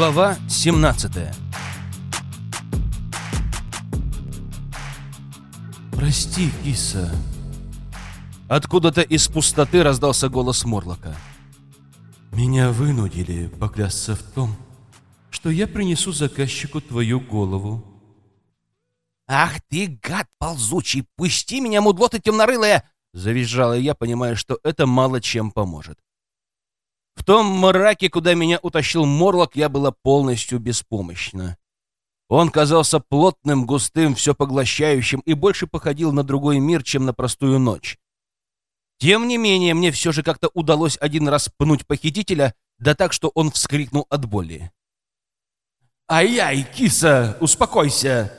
Глава 17 «Прости, киса». Откуда-то из пустоты раздался голос Морлока. «Меня вынудили поклясться в том, что я принесу заказчику твою голову». «Ах ты, гад ползучий! Пусти меня, мудло ты темнорылая!» Завизжала я, понимая, что это мало чем поможет. В том мраке, куда меня утащил Морлок, я была полностью беспомощна. Он казался плотным, густым, все поглощающим и больше походил на другой мир, чем на простую ночь. Тем не менее, мне все же как-то удалось один раз пнуть похитителя, да так, что он вскрикнул от боли. «Ай-яй, киса, успокойся!»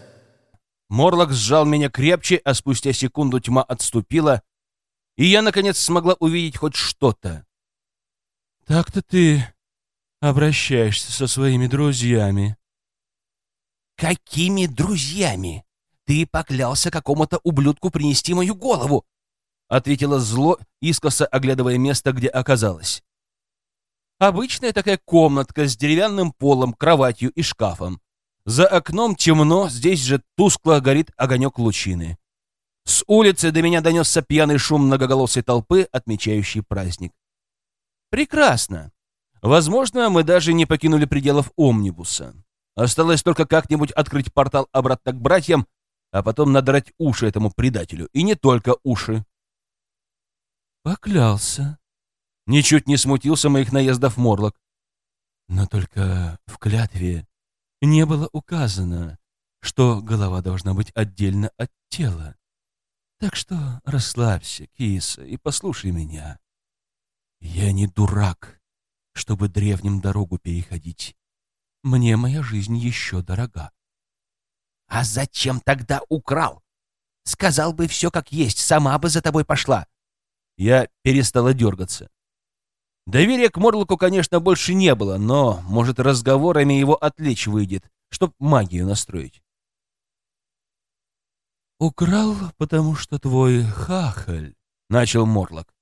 Морлок сжал меня крепче, а спустя секунду тьма отступила, и я, наконец, смогла увидеть хоть что-то. «Так-то ты обращаешься со своими друзьями». «Какими друзьями? Ты поклялся какому-то ублюдку принести мою голову!» ответила зло, искоса оглядывая место, где оказалась. Обычная такая комнатка с деревянным полом, кроватью и шкафом. За окном темно, здесь же тускло горит огонек лучины. С улицы до меня донесся пьяный шум многоголосой толпы, отмечающий праздник. Прекрасно. Возможно, мы даже не покинули пределов омнибуса. Осталось только как-нибудь открыть портал обратно к братьям, а потом надрать уши этому предателю. И не только уши. Поклялся. Ничуть не смутился моих наездов Морлок. Но только в клятве не было указано, что голова должна быть отдельно от тела. Так что расслабься, киса, и послушай меня. Я не дурак, чтобы древним дорогу переходить. Мне моя жизнь еще дорога. А зачем тогда украл? Сказал бы все как есть, сама бы за тобой пошла. Я перестала дергаться. Доверия к Морлоку, конечно, больше не было, но, может, разговорами его отвлечь выйдет, чтоб магию настроить. «Украл, потому что твой хахаль», — начал Морлок.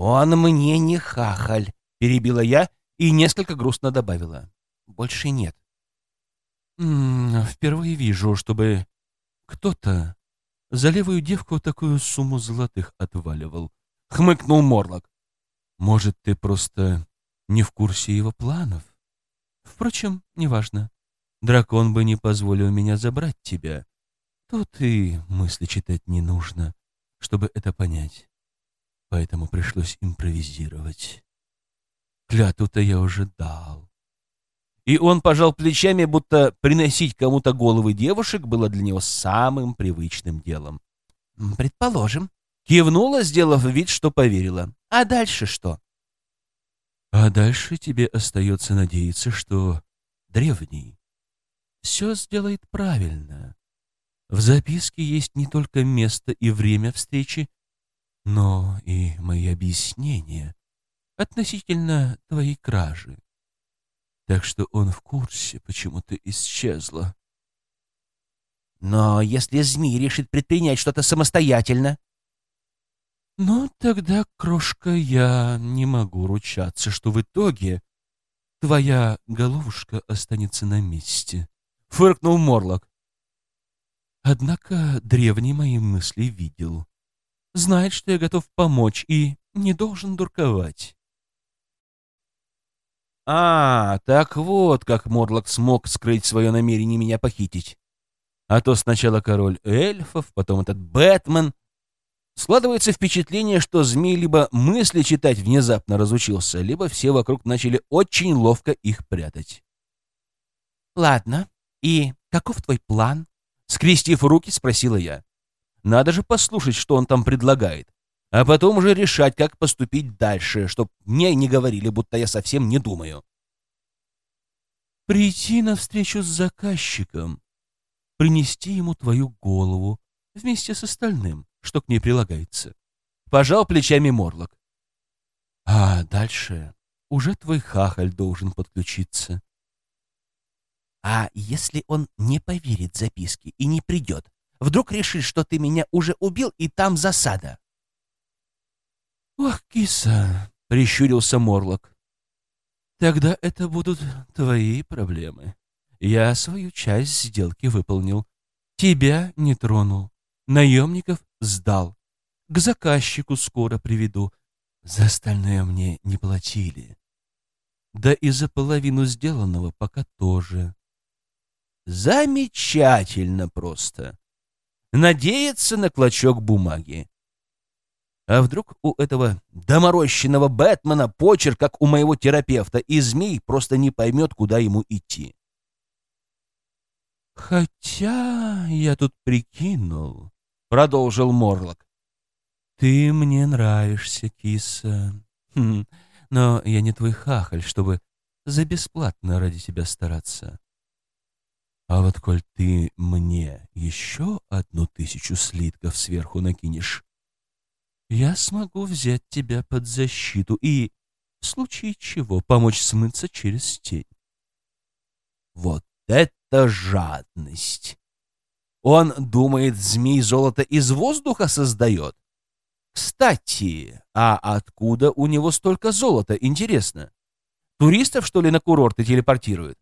«Он мне не хахаль», — перебила я и несколько грустно добавила. «Больше нет». М -м, «Впервые вижу, чтобы кто-то за левую девку такую сумму золотых отваливал», — хмыкнул Морлок. «Может, ты просто не в курсе его планов? Впрочем, неважно. Дракон бы не позволил меня забрать тебя. Тут и мысли читать не нужно, чтобы это понять. Поэтому пришлось импровизировать. Клятву-то я уже дал. И он пожал плечами, будто приносить кому-то головы девушек было для него самым привычным делом. «Предположим». Кивнула, сделав вид, что поверила. «А дальше что?» «А дальше тебе остается надеяться, что древний все сделает правильно. В записке есть не только место и время встречи, но и мои объяснения относительно твоей кражи. Так что он в курсе, почему ты исчезла. Но если змей решит предпринять что-то самостоятельно? Ну, тогда, крошка, я не могу ручаться, что в итоге твоя головушка останется на месте. Фыркнул Морлок. Однако древний мои мысли видел. Знает, что я готов помочь и не должен дурковать. А, так вот, как Морлок смог скрыть свое намерение меня похитить. А то сначала король эльфов, потом этот Бэтмен. Складывается впечатление, что змей либо мысли читать внезапно разучился, либо все вокруг начали очень ловко их прятать. «Ладно, и каков твой план?» Скрестив руки, спросила я. Надо же послушать, что он там предлагает. А потом уже решать, как поступить дальше, чтоб мне не говорили, будто я совсем не думаю. Прийти навстречу с заказчиком, принести ему твою голову вместе с остальным, что к ней прилагается. Пожал плечами Морлок. А дальше уже твой хахаль должен подключиться. А если он не поверит записке и не придет? Вдруг решит, что ты меня уже убил, и там засада? «Ох, киса!» — прищурился Морлок. Тогда это будут твои проблемы. Я свою часть сделки выполнил. Тебя не тронул. Наемников сдал. К заказчику скоро приведу. За остальное мне не платили. Да и за половину сделанного пока тоже. Замечательно просто. Надеяться на клочок бумаги. А вдруг у этого доморощенного Бэтмена почерк, как у моего терапевта, и змей просто не поймет, куда ему идти? «Хотя я тут прикинул», — продолжил Морлок. «Ты мне нравишься, киса. Хм, но я не твой хахаль, чтобы за бесплатно ради тебя стараться. А вот коль ты мне еще одну тысячу слитков сверху накинешь, я смогу взять тебя под защиту и, в случае чего, помочь смыться через тень. Вот это жадность! Он думает, змей золото из воздуха создает? Кстати, а откуда у него столько золота, интересно? Туристов, что ли, на курорты телепортируют?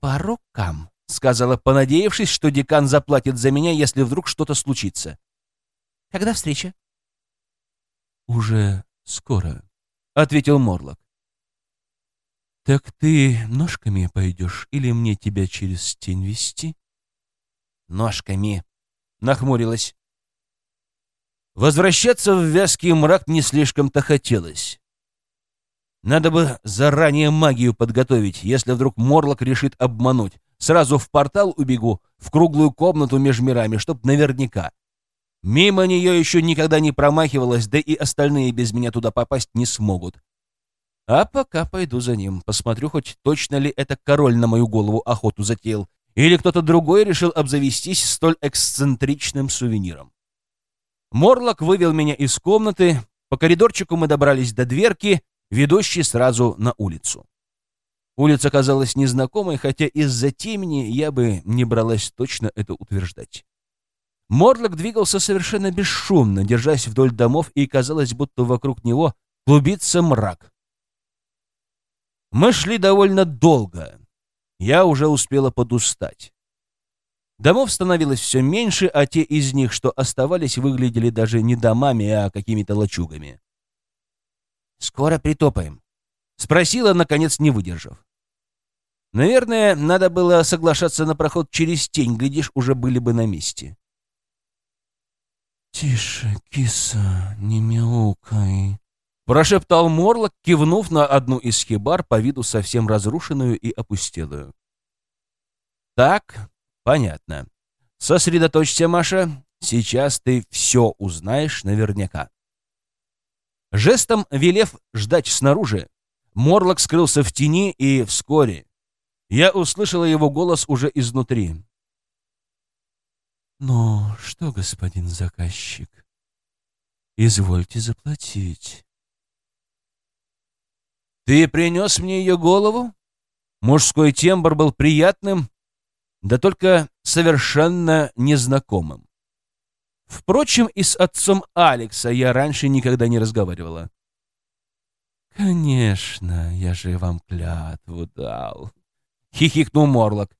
«По рукам», — сказала, понадеявшись, что декан заплатит за меня, если вдруг что-то случится. Когда встреча? Уже скоро, ответил Морлок. Так ты ножками пойдешь или мне тебя через тень вести? Ножками, нахмурилась. Возвращаться в вязкий мрак не слишком-то хотелось. Надо бы заранее магию подготовить, если вдруг Морлок решит обмануть. Сразу в портал убегу, в круглую комнату между мирами, чтоб наверняка. Мимо нее еще никогда не промахивалась, да и остальные без меня туда попасть не смогут. А пока пойду за ним, посмотрю, хоть точно ли это король на мою голову охоту затеял, или кто-то другой решил обзавестись столь эксцентричным сувениром. Морлок вывел меня из комнаты, по коридорчику мы добрались до дверки, ведущей сразу на улицу. Улица казалась незнакомой, хотя из-за темени я бы не бралась точно это утверждать. Морлок двигался совершенно бесшумно, держась вдоль домов, и казалось, будто вокруг него клубится мрак. Мы шли довольно долго. Я уже успела подустать. Домов становилось все меньше, а те из них, что оставались, выглядели даже не домами, а какими-то лачугами. «Скоро притопаем», — спросила, наконец, не выдержав. Наверное, надо было соглашаться на проход через тень, глядишь, уже были бы на месте. «Тише, киса, не мяукай», — прошептал Морлок, кивнув на одну из хибар, по виду совсем разрушенную и опустелую. «Так, понятно. Сосредоточься, Маша. Сейчас ты все узнаешь наверняка». Жестом велев ждать снаружи, Морлок скрылся в тени, и вскоре я услышала его голос уже изнутри. «Ну что, господин заказчик, извольте заплатить». «Ты принес мне ее голову?» Мужской тембр был приятным, да только совершенно незнакомым. Впрочем, и с отцом Алекса я раньше никогда не разговаривала. «Конечно, я же вам клятву дал», — хихикнул Морлок.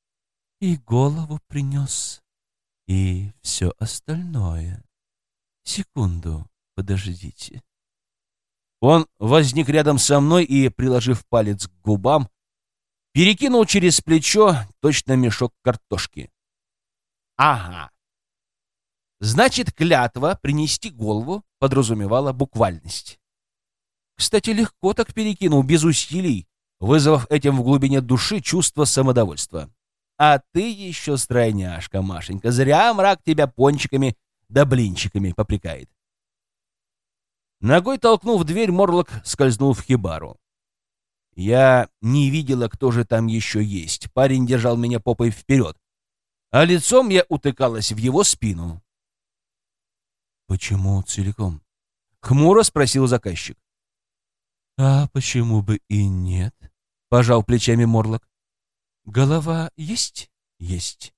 «И голову принес» и все остальное. Секунду, подождите. Он возник рядом со мной и, приложив палец к губам, перекинул через плечо точно мешок картошки. Ага. Значит, клятва принести голову подразумевала буквальность. Кстати, легко так перекинул, без усилий, вызвав этим в глубине души чувство самодовольства. А ты еще стройняшка, Машенька. Зря мрак тебя пончиками да блинчиками попрекает. Ногой толкнув дверь, Морлок скользнул в хибару. Я не видела, кто же там еще есть. Парень держал меня попой вперед, а лицом я утыкалась в его спину. «Почему целиком?» — хмуро спросил заказчик. «А почему бы и нет?» — пожал плечами Морлок. Голова есть? Есть.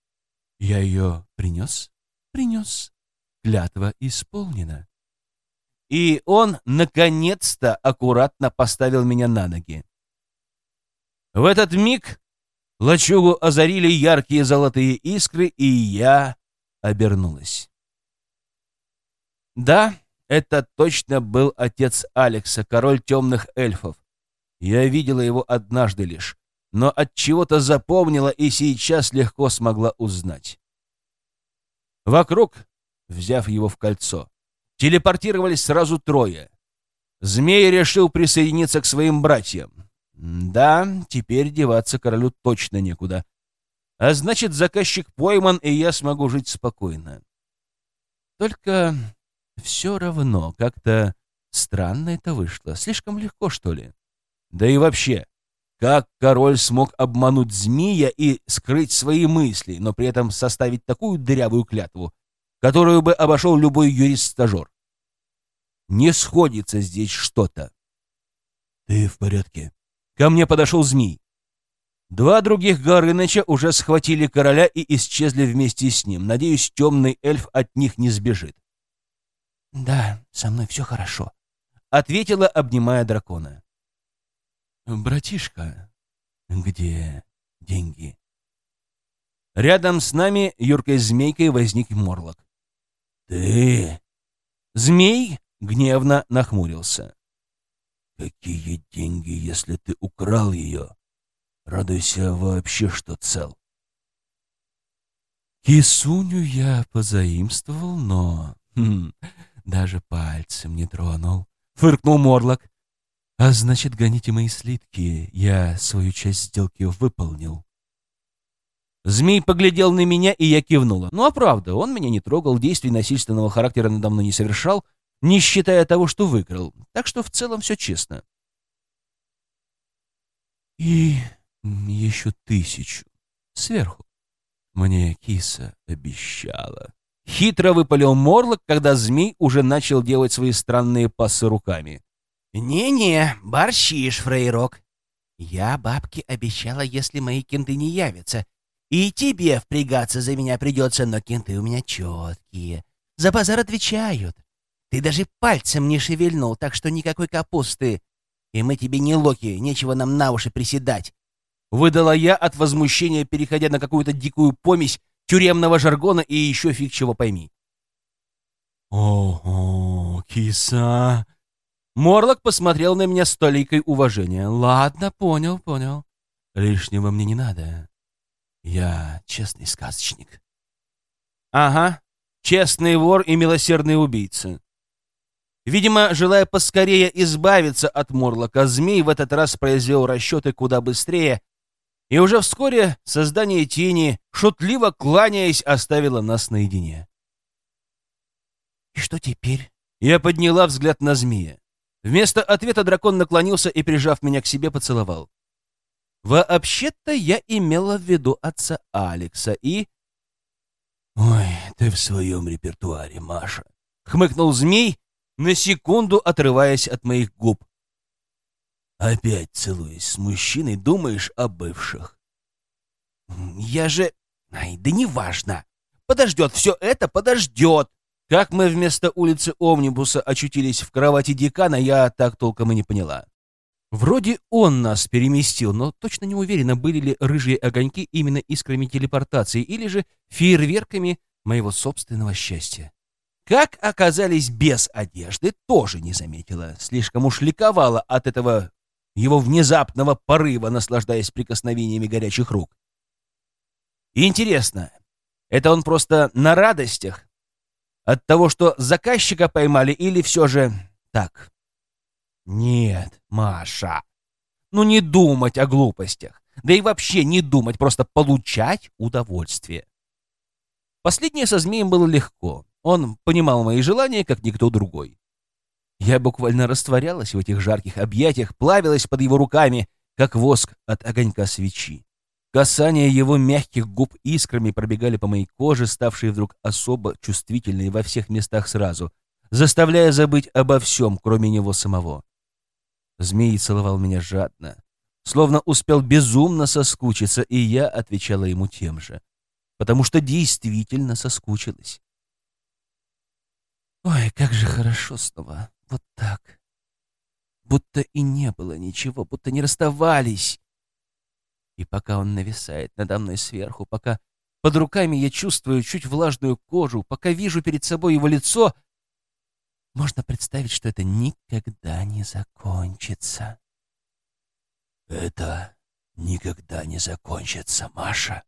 Я ее принес? Принес. Клятва исполнена. и он, наконец-то, аккуратно поставил меня на ноги. В этот миг лачугу озарили яркие золотые искры, и я обернулась. Да, это точно был отец Алекса, король темных эльфов. Я видела его однажды лишь, но от чего-то запомнила и сейчас легко смогла узнать. Вокруг, взяв его в кольцо, телепортировались сразу трое. Змей решил присоединиться к своим братьям. Да, теперь деваться королю точно некуда. А значит, заказчик пойман, и я смогу жить спокойно. Только все равно как-то странно это вышло. Слишком легко, что ли? Да и вообще, как король смог обмануть змея и скрыть свои мысли, но при этом составить такую дырявую клятву, которую бы обошел любой юрист-стажер? Не сходится здесь что-то. «Ты в порядке?» Ко мне подошел змей. Два других Горыныча уже схватили короля и исчезли вместе с ним. Надеюсь, темный эльф от них не сбежит. «Да, со мной все хорошо», — ответила, обнимая дракона. «Братишка, где деньги?» Рядом с нами юркой змейкой возник Морлок. «Ты...» Змей гневно нахмурился. «Какие деньги, если ты украл ее? Радуйся вообще, что цел». Кисуню я позаимствовал, но... Хм, даже пальцем не тронул. Фыркнул Морлок. А значит, гоните мои слитки. Я свою часть сделки выполнил. Змей поглядел на меня, и я кивнула. Ну, а правда, он меня не трогал, действий насильственного характера надо мной не совершал, не считая того, что выиграл. Так что в целом все честно. И еще тысячу. Сверху. Мне киса обещала. Хитро выпалил Морлок, когда змей уже начал делать свои странные пасы руками. «Не-не, борщишь, фрейрок. Я бабке обещала, если мои кенты не явятся, и тебе впрягаться за меня придется, но кенты у меня четкие. За базар отвечают. Ты даже пальцем не шевельнул, так что никакой капусты. И мы тебе не локи, нечего нам на уши приседать. Выдала я от возмущения, переходя на какую-то дикую помесь тюремного жаргона и еще фиг чего пойми. «Ого, киса!» Морлок посмотрел на меня с толикой уважения. «Ладно, понял, понял. Лишнего мне не надо. Я честный сказочник». «Ага, честный вор и милосердный убийца». Видимо, желая поскорее избавиться от Морлока, змей в этот раз произвел расчеты куда быстрее, и уже вскоре создание тени, шутливо кланяясь, оставило нас наедине. «И что теперь?» Я подняла взгляд на змея. Вместо ответа дракон наклонился и, прижав меня к себе, поцеловал. Вообще-то я имела в виду отца Алекса и... «Ой, ты в своем репертуаре, Маша», — хмыкнул змей, на секунду отрываясь от моих губ. «Опять целуясь с мужчиной, думаешь о бывших?» «Я же... Ай, да неважно. Подождет, все это подождет!» Как мы вместо улицы Омнибуса очутились в кровати декана, я так толком и не поняла. Вроде он нас переместил, но точно не уверена, были ли рыжие огоньки именно искрами телепортации или же фейерверками моего собственного счастья. Как оказались без одежды, тоже не заметила. Слишком уж ликовала от этого его внезапного порыва, наслаждаясь прикосновениями горячих рук. интересно, это он просто на радостях? От того, что заказчика поймали, или все же так? Нет, Маша. Ну не думать о глупостях. Да и вообще не думать, просто получать удовольствие. Последнее со змеем было легко. Он понимал мои желания, как никто другой. Я буквально растворялась в этих жарких объятиях, плавилась под его руками, как воск от огонька свечи. Касания его мягких губ искрами пробегали по моей коже, ставшей вдруг особо чувствительной во всех местах сразу, заставляя забыть обо всем, кроме него самого. Змей целовал меня жадно, словно успел безумно соскучиться, и я отвечала ему тем же, потому что действительно соскучилась. Ой, как же хорошо снова Вот так. Будто и не было ничего, будто не расставались. И пока он нависает надо мной сверху, пока под руками я чувствую чуть влажную кожу, пока вижу перед собой его лицо, можно представить, что это никогда не закончится. Это никогда не закончится, Маша.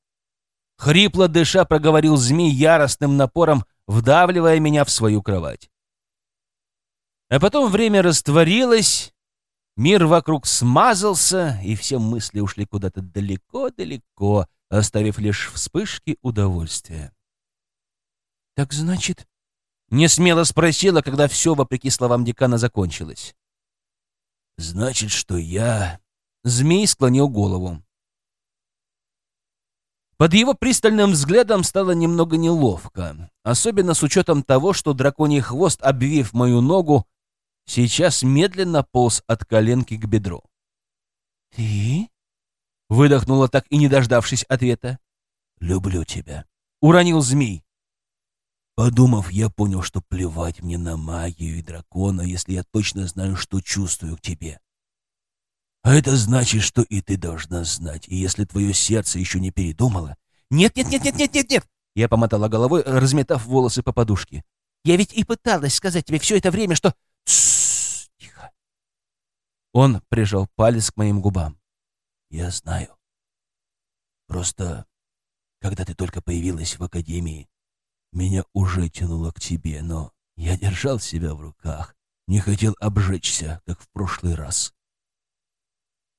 Хрипло дыша проговорил змей яростным напором, вдавливая меня в свою кровать. А потом время растворилось, мир вокруг смазался, и все мысли ушли куда-то далеко-далеко, оставив лишь вспышки удовольствия. «Так значит...» — не смело спросила, когда все, вопреки словам декана, закончилось. «Значит, что я...» Змей склонил голову. Под его пристальным взглядом стало немного неловко, особенно с учетом того, что драконий хвост, обвив мою ногу, сейчас медленно полз от коленки к бедру. «Ты?» — выдохнула так и не дождавшись ответа. «Люблю тебя», — уронил змей. Подумав, я понял, что плевать мне на магию и дракона, если я точно знаю, что чувствую к тебе. А это значит, что и ты должна знать. И если твое сердце еще не передумало... Нет, нет, нет, нет, нет, нет, нет! Я помотала головой, разметав волосы по подушке. Я ведь и пыталась сказать тебе все это время, что... Тссс, тихо. Он прижал палец к моим губам. Я знаю. Просто, когда ты только появилась в академии, меня уже тянуло к тебе, но я держал себя в руках, не хотел обжечься, как в прошлый раз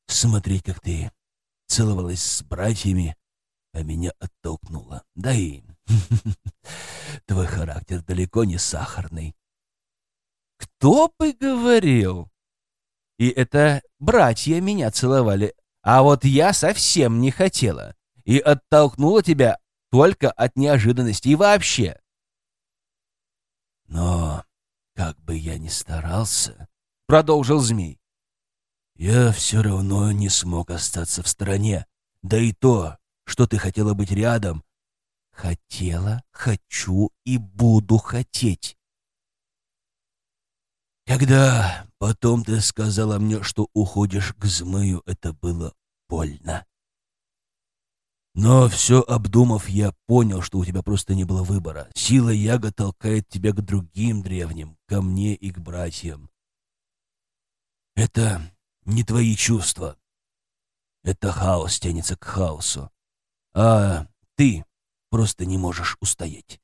смотреть, как ты целовалась с братьями, а меня оттолкнула. Да и твой характер далеко не сахарный. Кто бы говорил? И это братья меня целовали, а вот я совсем не хотела и оттолкнула тебя только от неожиданности и вообще. Но как бы я ни старался, продолжил змей, я все равно не смог остаться в стороне. Да и то, что ты хотела быть рядом. Хотела, хочу и буду хотеть. Когда потом ты сказала мне, что уходишь к змею, это было больно. Но все обдумав, я понял, что у тебя просто не было выбора. Сила Яга толкает тебя к другим древним, ко мне и к братьям. Это не твои чувства. Это хаос тянется к хаосу. А ты просто не можешь устоять.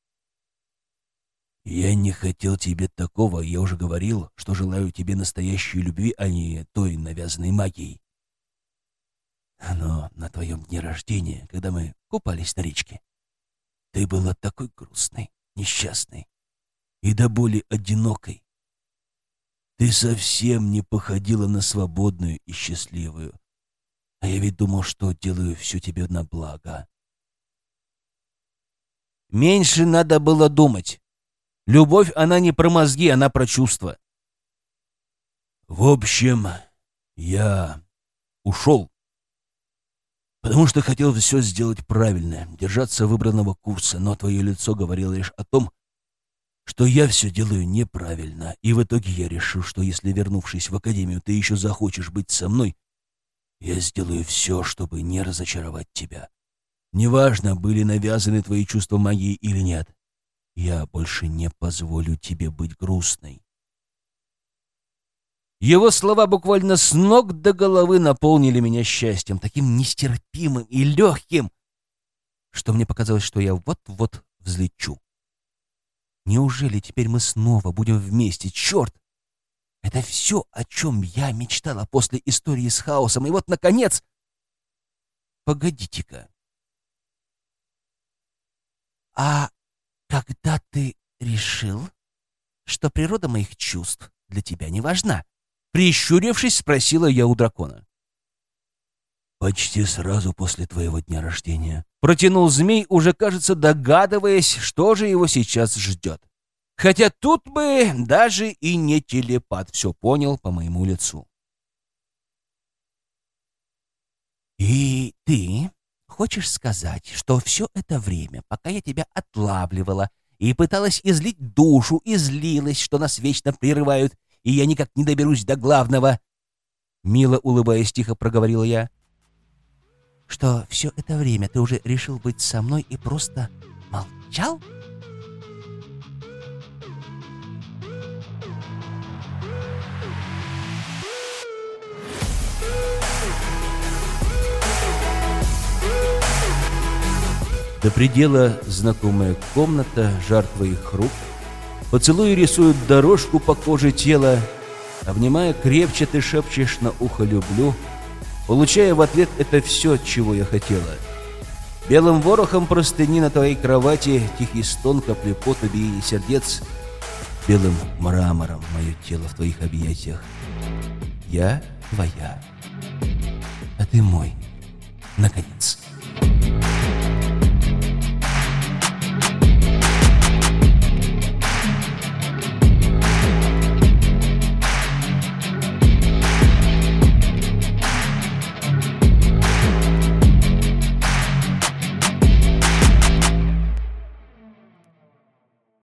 Я не хотел тебе такого, я уже говорил, что желаю тебе настоящей любви, а не той навязанной магией. Но на твоем дне рождения, когда мы купались на речке, ты была такой грустной, несчастной и до боли одинокой. Ты совсем не походила на свободную и счастливую. А я ведь думал, что делаю все тебе на благо. Меньше надо было думать. Любовь, она не про мозги, она про чувства. В общем, я ушел. Потому что хотел все сделать правильно, держаться выбранного курса, но твое лицо говорило лишь о том, что я все делаю неправильно, и в итоге я решил, что если, вернувшись в академию, ты еще захочешь быть со мной, я сделаю все, чтобы не разочаровать тебя. Неважно, были навязаны твои чувства магии или нет, я больше не позволю тебе быть грустной. Его слова буквально с ног до головы наполнили меня счастьем, таким нестерпимым и легким, что мне показалось, что я вот-вот взлечу. Неужели теперь мы снова будем вместе? Черт! Это все, о чем я мечтала после истории с хаосом. И вот, наконец... Погодите-ка. А когда ты решил, что природа моих чувств для тебя не важна? Прищурившись, спросила я у дракона. «Почти сразу после твоего дня рождения», — протянул змей, уже, кажется, догадываясь, что же его сейчас ждет. Хотя тут бы даже и не телепат все понял по моему лицу. «И ты хочешь сказать, что все это время, пока я тебя отлавливала и пыталась излить душу, и злилась, что нас вечно прерывают, и я никак не доберусь до главного. Мило улыбаясь, тихо проговорила я. Что все это время ты уже решил быть со мной и просто молчал? До предела знакомая комната, жар твоих рук. Поцелуи рисуют дорожку по коже тела. Обнимая крепче, ты шепчешь на ухо «люблю», получая в ответ это все, чего я хотела. Белым ворохом простыни на твоей кровати, тихий стон, капли пота, биение сердец. Белым мрамором мое тело в твоих объятиях. Я твоя, а ты мой, наконец.